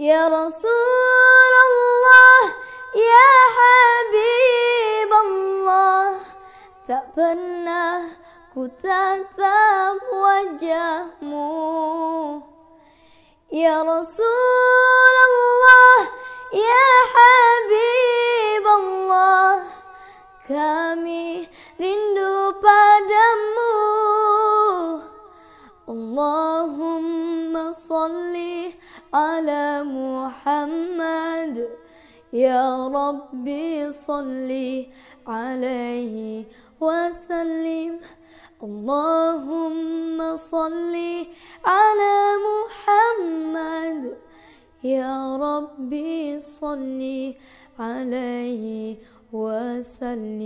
Ya Rasulullah Ya Habib Allah Tak pernah ku tatap wajahmu. Ya Rasulullah Ya Habib Allah Kami rindu padamu. Allahumma salli على محمد. يا ربي صل عليه وسلم. اللهم صل على محمد. يا ربي صل عليه وسلم.